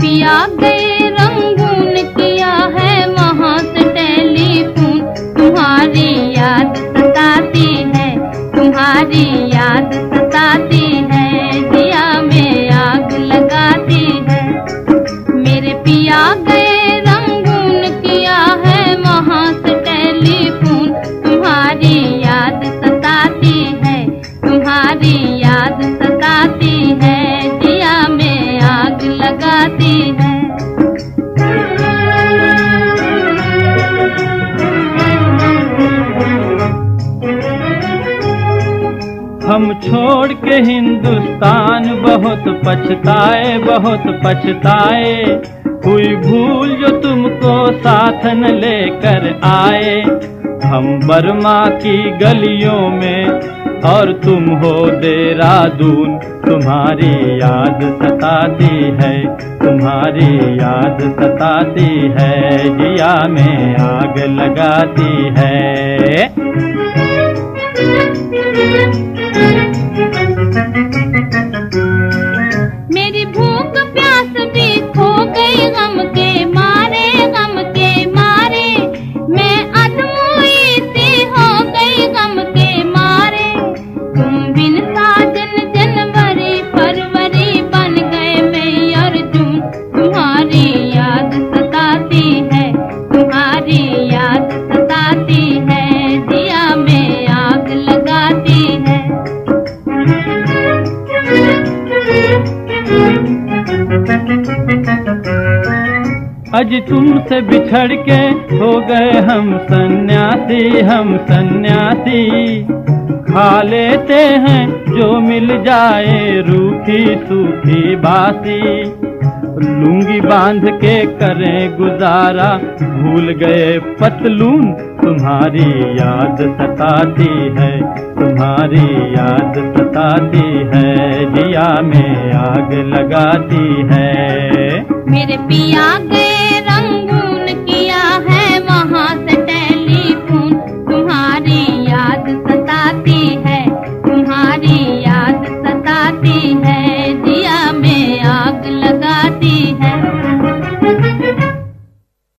पिया गए रंगून किया है वहाँ से टेलीफोन तुम्हारी याद सताती है, तुम्हारी याद सताती है दिया में आग लगाती है। मेरे पिया गए हम छोड़ के हिंदुस्तान बहुत पछताए बहुत पछताए। हुई भूल जो तुमको साथ न लेकर आए। हम बर्मा की गलियों में, और तुम हो देहरादून। तुम्हारी याद सताती है, तुम्हारी याद सताती है। जिया में आग लगाती है। मेरी भूख प्यास भी खो गई, गम के मारे, गम के मारे। मैं अधमोई सी हो गई, गम के मारे। तुम बिन अज तुमसे बिछड़ के हो गए हम सन्यासी हम सन्यासी। खा लेते हैं जो मिल जाए रूखी सूखी बासी। लूँगी बाँध के करें गुजारा, भूल गए पतलून, तुम्हारी याद सताती है, तुम्हारी याद सताती है दिया में आग लगाती है। मेरे पिया गए